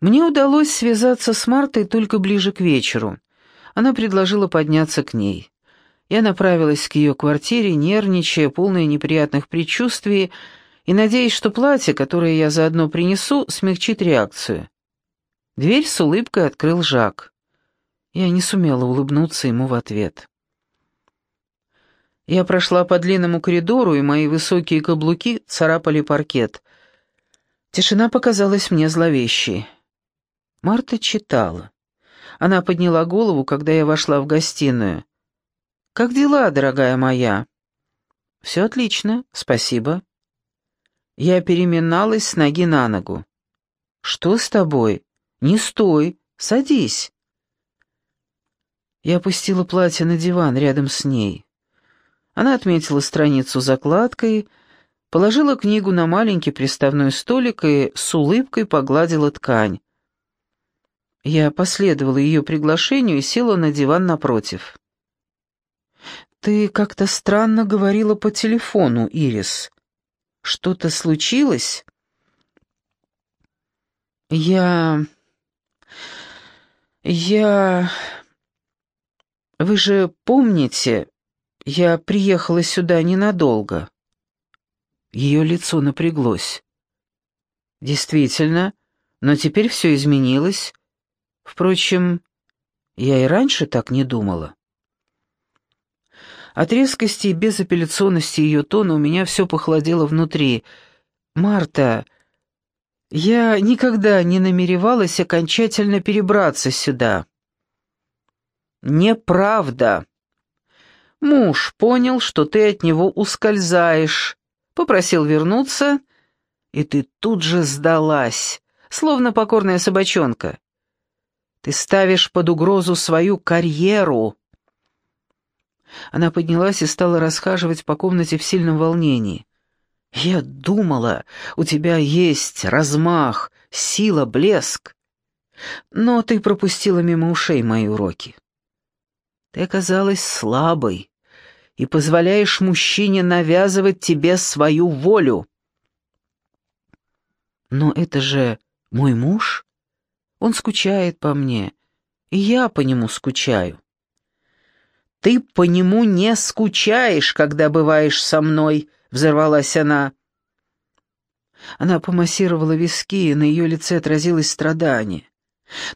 Мне удалось связаться с Мартой только ближе к вечеру. Она предложила подняться к ней. Я направилась к ее квартире, нервничая, полная неприятных предчувствий, и надеясь, что платье, которое я заодно принесу, смягчит реакцию. Дверь с улыбкой открыл Жак. Я не сумела улыбнуться ему в ответ. Я прошла по длинному коридору, и мои высокие каблуки царапали паркет. Тишина показалась мне зловещей. Марта читала. Она подняла голову, когда я вошла в гостиную. «Как дела, дорогая моя?» «Все отлично, спасибо». Я переминалась с ноги на ногу. «Что с тобой? Не стой, садись». Я опустила платье на диван рядом с ней. Она отметила страницу закладкой, положила книгу на маленький приставной столик и с улыбкой погладила ткань. Я последовала ее приглашению и села на диван напротив. «Ты как-то странно говорила по телефону, Ирис. Что-то случилось?» «Я... я... Вы же помните, я приехала сюда ненадолго». Ее лицо напряглось. «Действительно, но теперь все изменилось. Впрочем, я и раньше так не думала». От резкости и безапелляционности ее тона у меня все похолодело внутри. «Марта, я никогда не намеревалась окончательно перебраться сюда». «Неправда. Муж понял, что ты от него ускользаешь, попросил вернуться, и ты тут же сдалась, словно покорная собачонка. Ты ставишь под угрозу свою карьеру». Она поднялась и стала расхаживать по комнате в сильном волнении. «Я думала, у тебя есть размах, сила, блеск. Но ты пропустила мимо ушей мои уроки. Ты оказалась слабой и позволяешь мужчине навязывать тебе свою волю». «Но это же мой муж. Он скучает по мне, и я по нему скучаю». «Ты по нему не скучаешь, когда бываешь со мной», — взорвалась она. Она помассировала виски, и на ее лице отразилось страдание.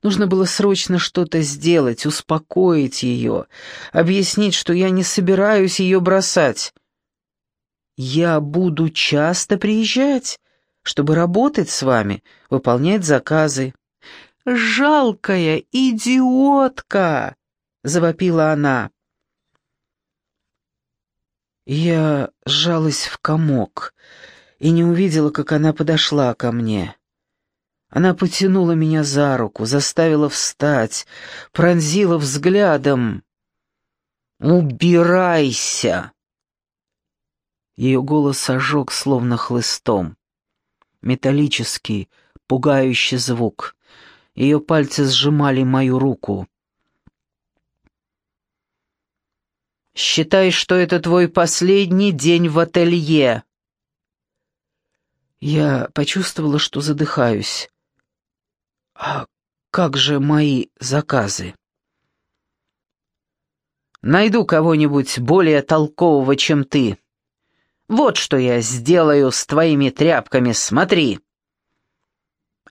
Нужно было срочно что-то сделать, успокоить ее, объяснить, что я не собираюсь ее бросать. «Я буду часто приезжать, чтобы работать с вами, выполнять заказы». «Жалкая идиотка!» — завопила она. Я сжалась в комок и не увидела, как она подошла ко мне. Она потянула меня за руку, заставила встать, пронзила взглядом. «Убирайся!» Ее голос ожег словно хлыстом. Металлический, пугающий звук. Ее пальцы сжимали мою руку. Считай, что это твой последний день в ателье». Я почувствовала, что задыхаюсь. «А как же мои заказы?» «Найду кого-нибудь более толкового, чем ты. Вот что я сделаю с твоими тряпками, смотри!»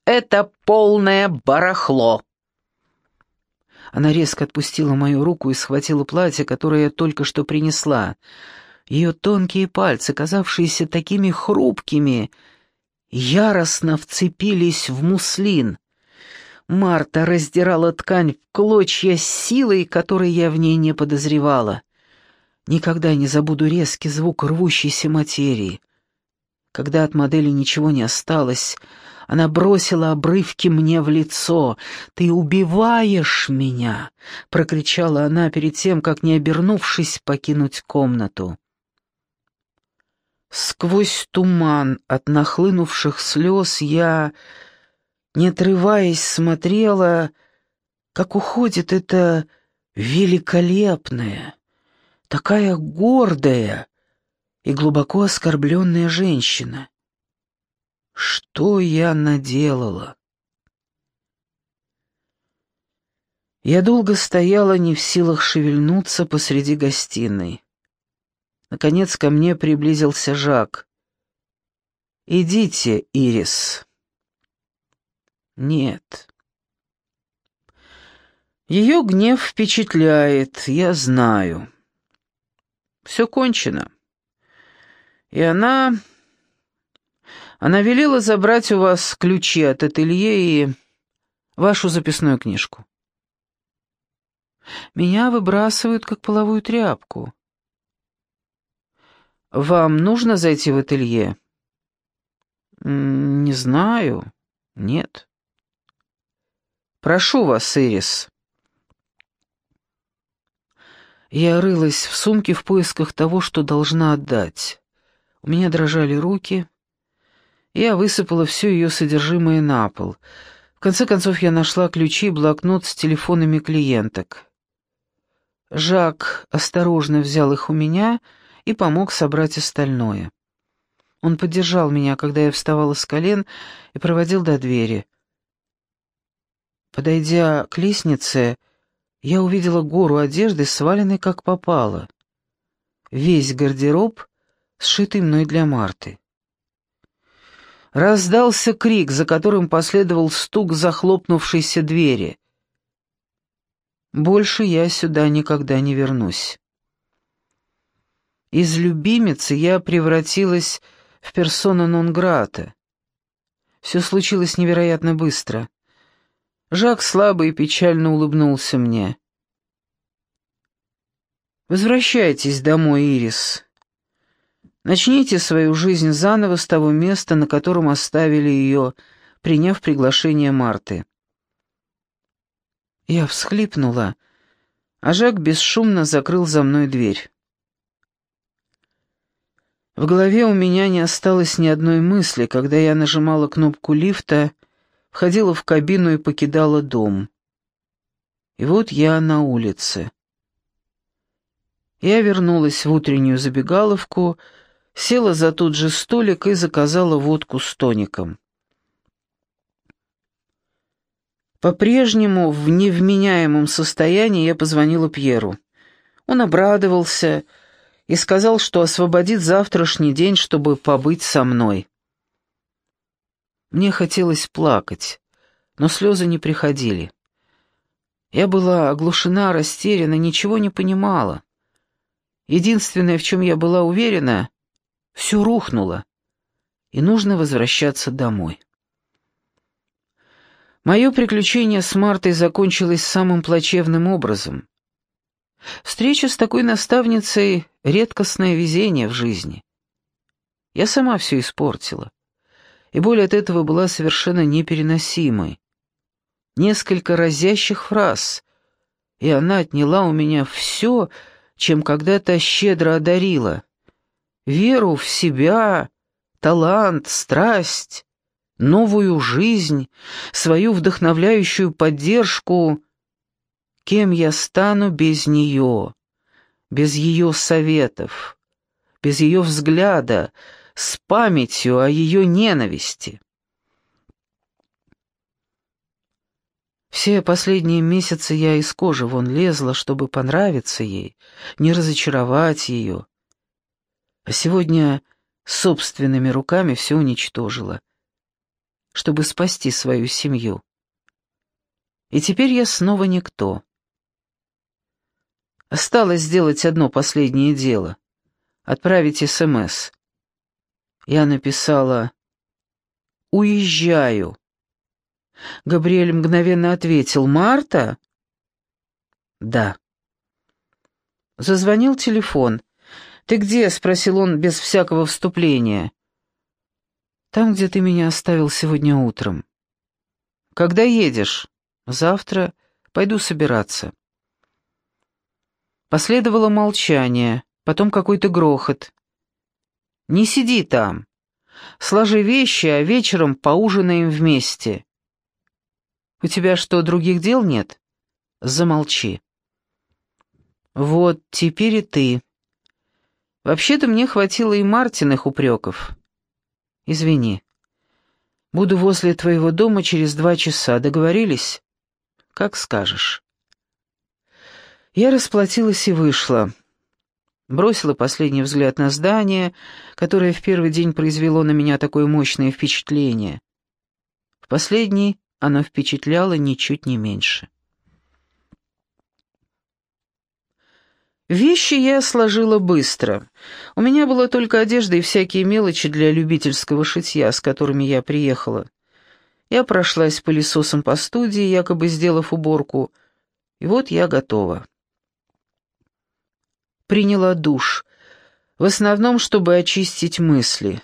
«Это полное барахло!» Она резко отпустила мою руку и схватила платье, которое я только что принесла. Ее тонкие пальцы, казавшиеся такими хрупкими, яростно вцепились в муслин. Марта раздирала ткань в клочья силой, которой я в ней не подозревала. Никогда не забуду резкий звук рвущейся материи. Когда от модели ничего не осталось, она бросила обрывки мне в лицо. «Ты убиваешь меня!» — прокричала она перед тем, как, не обернувшись, покинуть комнату. Сквозь туман от нахлынувших слез я, не отрываясь, смотрела, как уходит эта великолепная, такая гордая и глубоко оскорбленная женщина. Что я наделала? Я долго стояла, не в силах шевельнуться посреди гостиной. Наконец ко мне приблизился Жак. «Идите, Ирис». «Нет». Ее гнев впечатляет, я знаю. Все кончено. И она... Она велела забрать у вас ключи от ателье и вашу записную книжку. Меня выбрасывают, как половую тряпку. Вам нужно зайти в ателье? Не знаю. Нет. Прошу вас, Ирис. Я рылась в сумке в поисках того, что должна отдать. У меня дрожали руки. Я высыпала все ее содержимое на пол. В конце концов я нашла ключи и блокнот с телефонами клиенток. Жак осторожно взял их у меня и помог собрать остальное. Он поддержал меня, когда я вставала с колен, и проводил до двери. Подойдя к лестнице, я увидела гору одежды, сваленной как попало. Весь гардероб, сшитый мной для Марты. Раздался крик, за которым последовал стук захлопнувшейся двери. Больше я сюда никогда не вернусь. Из любимицы я превратилась в персону нон-грата. Все случилось невероятно быстро. Жак слабо и печально улыбнулся мне. «Возвращайтесь домой, Ирис. Начните свою жизнь заново с того места, на котором оставили ее, приняв приглашение Марты». Я всхлипнула, а Жак бесшумно закрыл за мной дверь. В голове у меня не осталось ни одной мысли, когда я нажимала кнопку лифта входила в кабину и покидала дом. И вот я на улице. Я вернулась в утреннюю забегаловку, села за тот же столик и заказала водку с тоником. По-прежнему в невменяемом состоянии я позвонила Пьеру. Он обрадовался и сказал, что освободит завтрашний день, чтобы побыть со мной. Мне хотелось плакать, но слезы не приходили. Я была оглушена, растеряна, ничего не понимала. Единственное, в чем я была уверена, все рухнуло, и нужно возвращаться домой. Мое приключение с Мартой закончилось самым плачевным образом. Встреча с такой наставницей — редкостное везение в жизни. Я сама все испортила и боль от этого была совершенно непереносимой. Несколько разящих фраз, и она отняла у меня все, чем когда-то щедро одарила. Веру в себя, талант, страсть, новую жизнь, свою вдохновляющую поддержку. Кем я стану без нее, без ее советов, без ее взгляда, с памятью о ее ненависти. Все последние месяцы я из кожи вон лезла, чтобы понравиться ей, не разочаровать ее. А сегодня собственными руками все уничтожила, чтобы спасти свою семью. И теперь я снова никто. Осталось сделать одно последнее дело — отправить СМС. Я написала «Уезжаю». Габриэль мгновенно ответил «Марта?» «Да». Зазвонил телефон. «Ты где?» — спросил он без всякого вступления. «Там, где ты меня оставил сегодня утром». «Когда едешь?» «Завтра. Пойду собираться». Последовало молчание, потом какой-то грохот. Не сиди там. Сложи вещи, а вечером поужинаем вместе. У тебя что, других дел нет? Замолчи. Вот теперь и ты. Вообще-то мне хватило и Мартиных упреков. Извини. Буду возле твоего дома через два часа. Договорились? Как скажешь. Я расплатилась и вышла. Бросила последний взгляд на здание, которое в первый день произвело на меня такое мощное впечатление. В последний оно впечатляло ничуть не меньше. Вещи я сложила быстро. У меня была только одежда и всякие мелочи для любительского шитья, с которыми я приехала. Я прошлась пылесосом по студии, якобы сделав уборку, и вот я готова. Приняла душ, в основном, чтобы очистить мысли.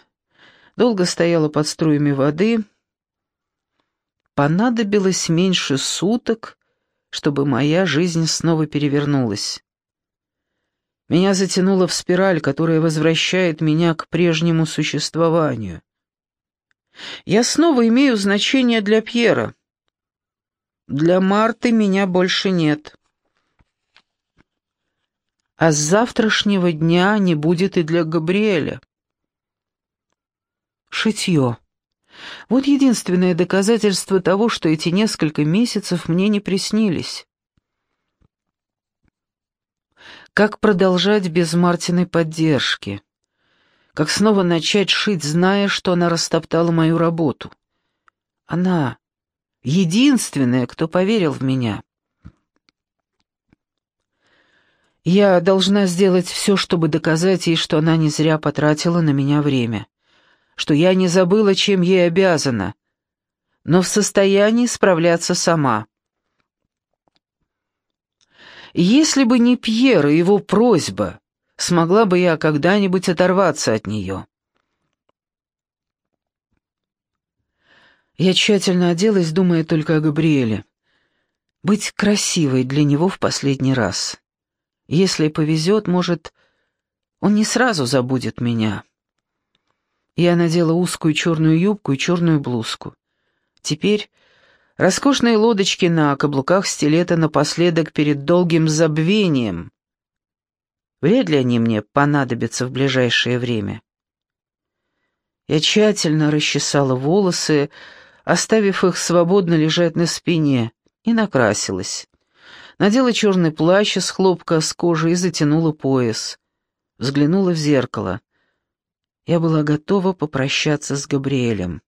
Долго стояла под струями воды. Понадобилось меньше суток, чтобы моя жизнь снова перевернулась. Меня затянуло в спираль, которая возвращает меня к прежнему существованию. Я снова имею значение для Пьера. Для Марты меня больше нет. А с завтрашнего дня не будет и для Габриэля. Шитье. Вот единственное доказательство того, что эти несколько месяцев мне не приснились. Как продолжать без Мартиной поддержки? Как снова начать шить, зная, что она растоптала мою работу? Она — единственная, кто поверил в меня. Я должна сделать все, чтобы доказать ей, что она не зря потратила на меня время, что я не забыла, чем ей обязана, но в состоянии справляться сама. Если бы не Пьер и его просьба, смогла бы я когда-нибудь оторваться от нее. Я тщательно оделась, думая только о Габриэле. Быть красивой для него в последний раз. Если повезет, может, он не сразу забудет меня. Я надела узкую черную юбку и черную блузку. Теперь Роскошные лодочки на каблуках стилета напоследок перед долгим забвением. Вряд ли они мне понадобятся в ближайшее время. Я тщательно расчесала волосы, оставив их свободно лежать на спине, и накрасилась. Надела черный плащ из хлопка с кожи и затянула пояс. Взглянула в зеркало. Я была готова попрощаться с Габриэлем.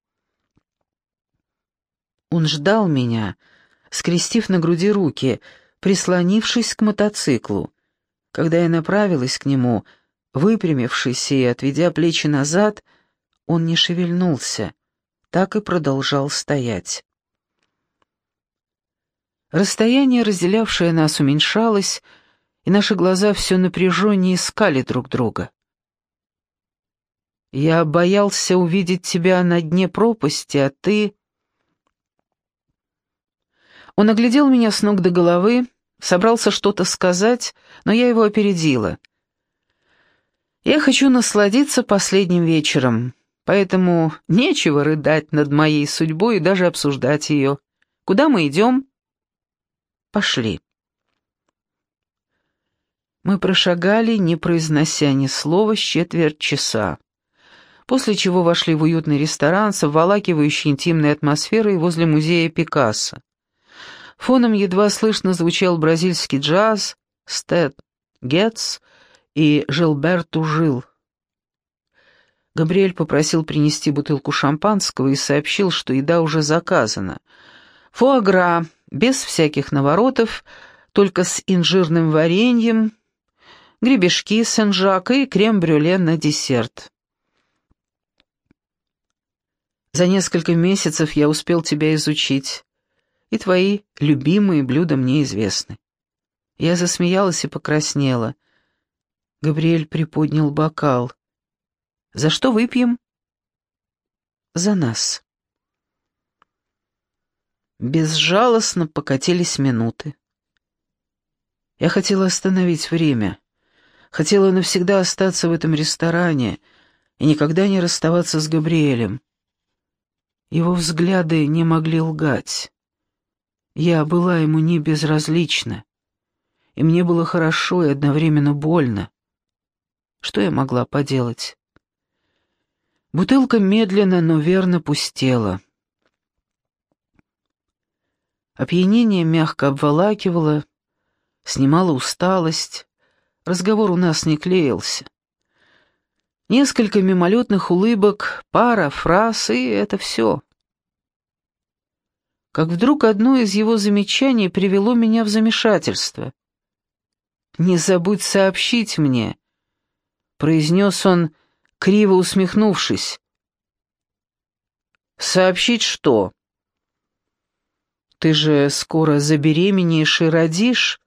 Он ждал меня, скрестив на груди руки, прислонившись к мотоциклу. Когда я направилась к нему, выпрямившись и отведя плечи назад, он не шевельнулся, так и продолжал стоять. Расстояние, разделявшее нас, уменьшалось, и наши глаза все напряженнее искали друг друга. «Я боялся увидеть тебя на дне пропасти, а ты...» Он оглядел меня с ног до головы, собрался что-то сказать, но я его опередила. «Я хочу насладиться последним вечером, поэтому нечего рыдать над моей судьбой и даже обсуждать ее. Куда мы идем?» «Пошли». Мы прошагали, не произнося ни слова, с четверть часа, после чего вошли в уютный ресторан с обволакивающей интимной атмосферой возле музея Пикассо. Фоном едва слышно звучал бразильский джаз, Стэд Гетц и Жилберту Жил. Габриэль попросил принести бутылку шампанского и сообщил, что еда уже заказана. Фуагра, без всяких наворотов, только с инжирным вареньем, гребешки сен-жак и крем-брюле на десерт. За несколько месяцев я успел тебя изучить и твои любимые блюда мне известны». Я засмеялась и покраснела. Габриэль приподнял бокал. «За что выпьем?» «За нас». Безжалостно покатились минуты. Я хотела остановить время, хотела навсегда остаться в этом ресторане и никогда не расставаться с Габриэлем. Его взгляды не могли лгать. Я была ему не безразлична, и мне было хорошо и одновременно больно. Что я могла поделать? Бутылка медленно, но верно пустела. Опьянение мягко обволакивало, снимала усталость. Разговор у нас не клеился. Несколько мимолетных улыбок, пара фраз, и это все. Как вдруг одно из его замечаний привело меня в замешательство. «Не забудь сообщить мне», — произнес он, криво усмехнувшись. «Сообщить что?» «Ты же скоро забеременеешь и родишь,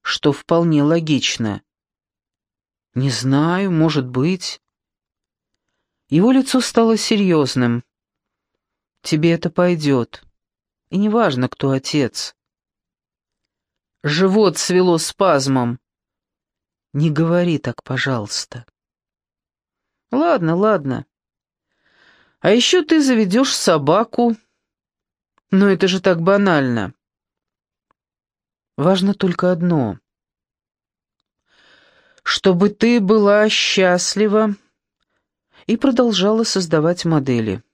что вполне логично». «Не знаю, может быть». Его лицо стало серьезным. «Тебе это пойдет. И неважно, кто отец». Живот свело спазмом. «Не говори так, пожалуйста». «Ладно, ладно. А еще ты заведешь собаку. Но это же так банально». Важно только одно. Чтобы ты была счастлива и продолжала создавать модели.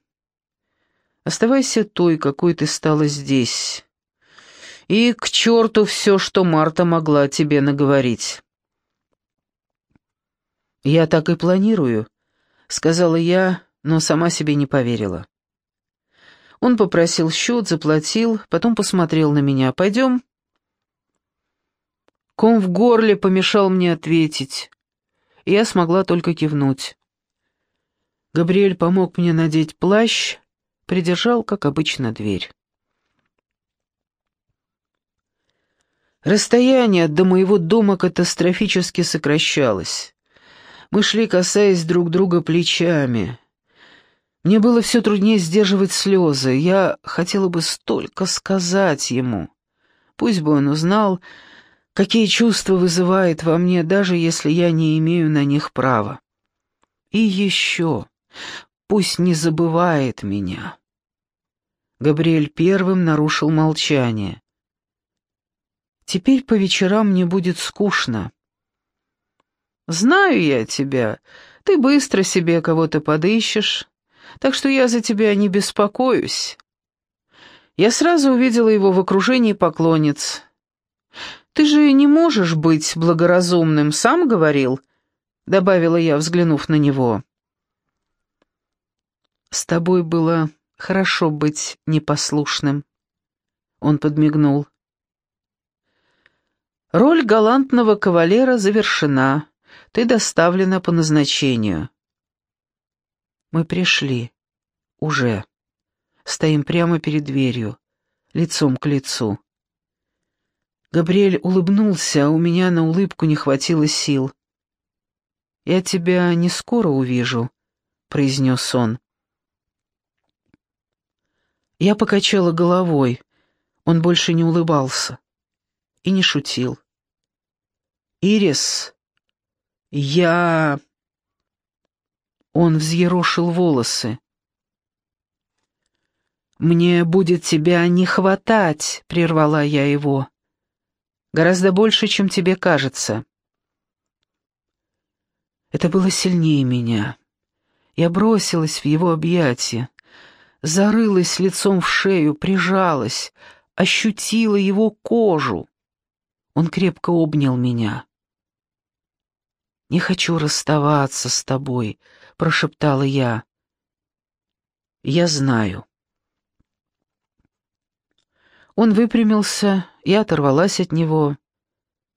Оставайся той, какой ты стала здесь. И к черту все, что Марта могла тебе наговорить. «Я так и планирую», — сказала я, но сама себе не поверила. Он попросил счет, заплатил, потом посмотрел на меня. «Пойдем?» Ком в горле помешал мне ответить, я смогла только кивнуть. Габриэль помог мне надеть плащ, придержал, как обычно, дверь. Расстояние до моего дома катастрофически сокращалось. Мы шли, касаясь друг друга плечами. Мне было все труднее сдерживать слезы. Я хотела бы столько сказать ему. Пусть бы он узнал, какие чувства вызывает во мне, даже если я не имею на них права. И еще... Пусть не забывает меня. Габриэль первым нарушил молчание. Теперь по вечерам мне будет скучно. Знаю я тебя. Ты быстро себе кого-то подыщешь, так что я за тебя не беспокоюсь. Я сразу увидела его в окружении поклонниц. Ты же не можешь быть благоразумным, сам говорил, добавила я, взглянув на него. «С тобой было хорошо быть непослушным». Он подмигнул. «Роль галантного кавалера завершена. Ты доставлена по назначению». Мы пришли. Уже. Стоим прямо перед дверью, лицом к лицу. Габриэль улыбнулся, а у меня на улыбку не хватило сил. «Я тебя не скоро увижу», — произнес он. Я покачала головой. Он больше не улыбался и не шутил. «Ирис, я...» Он взъерошил волосы. «Мне будет тебя не хватать», — прервала я его. «Гораздо больше, чем тебе кажется». Это было сильнее меня. Я бросилась в его объятия зарылась лицом в шею, прижалась, ощутила его кожу. Он крепко обнял меня. «Не хочу расставаться с тобой», — прошептала я. «Я знаю». Он выпрямился, я оторвалась от него.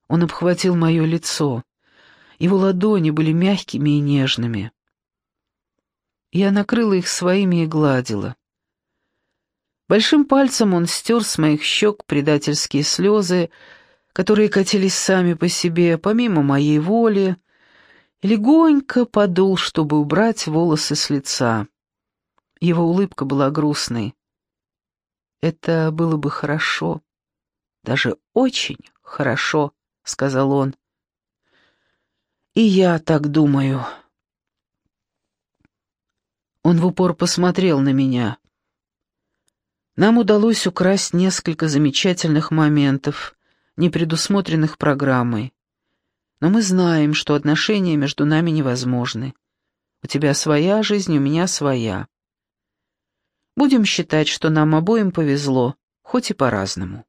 Он обхватил мое лицо. Его ладони были мягкими и нежными. Я накрыла их своими и гладила. Большим пальцем он стер с моих щек предательские слезы, которые катились сами по себе, помимо моей воли, и легонько подул, чтобы убрать волосы с лица. Его улыбка была грустной. «Это было бы хорошо, даже очень хорошо», — сказал он. «И я так думаю». Он в упор посмотрел на меня. Нам удалось украсть несколько замечательных моментов, не предусмотренных программой. Но мы знаем, что отношения между нами невозможны. У тебя своя жизнь, у меня своя. Будем считать, что нам обоим повезло, хоть и по-разному.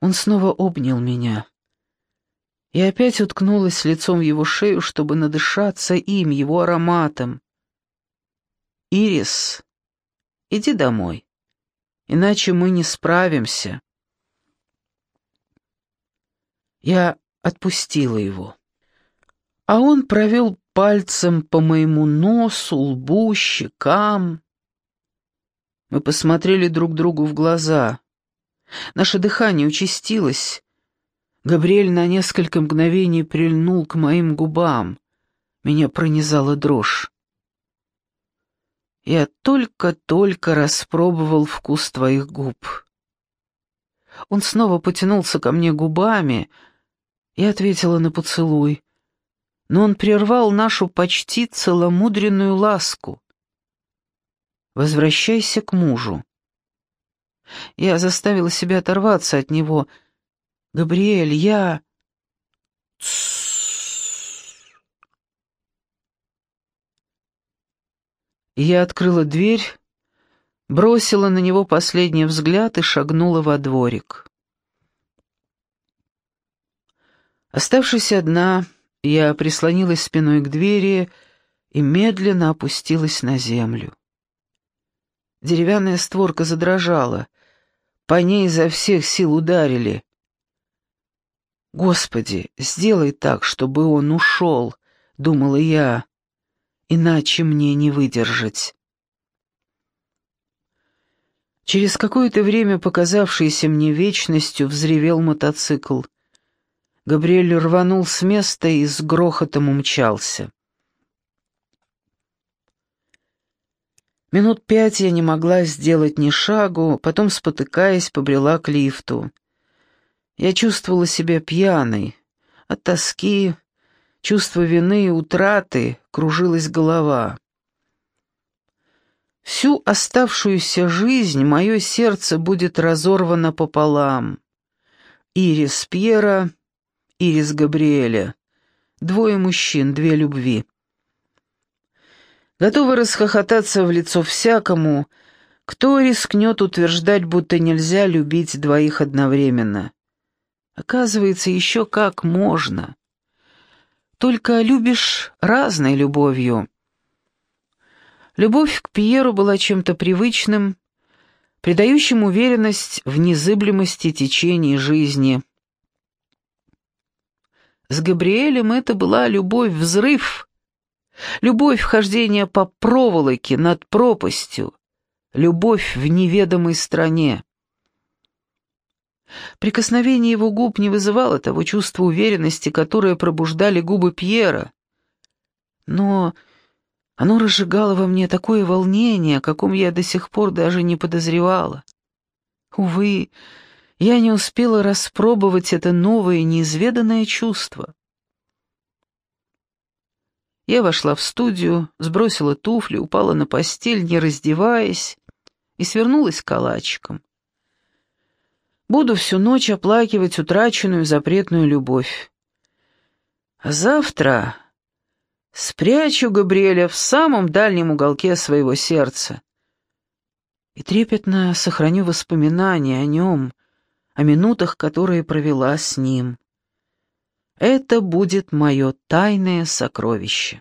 Он снова обнял меня. И опять уткнулась лицом в его шею, чтобы надышаться им, его ароматом. «Ирис, иди домой, иначе мы не справимся». Я отпустила его. А он провел пальцем по моему носу, лбу, щекам. Мы посмотрели друг другу в глаза. Наше дыхание участилось. Габриэль на несколько мгновений прильнул к моим губам. Меня пронизала дрожь. Я только-только распробовал вкус твоих губ. Он снова потянулся ко мне губами, и ответила на поцелуй, но он прервал нашу почти целомудренную ласку. «Возвращайся к мужу». Я заставила себя оторваться от него. «Габриэль, я...» Я открыла дверь, бросила на него последний взгляд и шагнула во дворик. Оставшись одна, я прислонилась спиной к двери и медленно опустилась на землю. Деревянная створка задрожала, по ней изо всех сил ударили. «Господи, сделай так, чтобы он ушел», — думала я, — «иначе мне не выдержать». Через какое-то время, показавшееся мне вечностью, взревел мотоцикл. Габриэль рванул с места и с грохотом умчался. Минут пять я не могла сделать ни шагу, потом, спотыкаясь, побрела к лифту. Я чувствовала себя пьяной. От тоски, чувства вины и утраты кружилась голова. Всю оставшуюся жизнь мое сердце будет разорвано пополам. Ирис Пьера Ирис Габриэля. Двое мужчин, две любви. Готовы расхохотаться в лицо всякому, кто рискнет утверждать, будто нельзя любить двоих одновременно. Оказывается, еще как можно. Только любишь разной любовью. Любовь к Пьеру была чем-то привычным, придающим уверенность в незыблемости течения жизни – с Габриэлем это была любовь-взрыв, любовь вхождения по проволоке над пропастью, любовь в неведомой стране. Прикосновение его губ не вызывало того чувства уверенности, которое пробуждали губы Пьера. Но оно разжигало во мне такое волнение, о каком я до сих пор даже не подозревала. Увы, я не успела распробовать это новое, неизведанное чувство. Я вошла в студию, сбросила туфли, упала на постель, не раздеваясь, и свернулась калачиком. Буду всю ночь оплакивать утраченную запретную любовь. А завтра спрячу Габриэля в самом дальнем уголке своего сердца и трепетно сохраню воспоминания о нем, о минутах, которые провела с ним. Это будет мое тайное сокровище.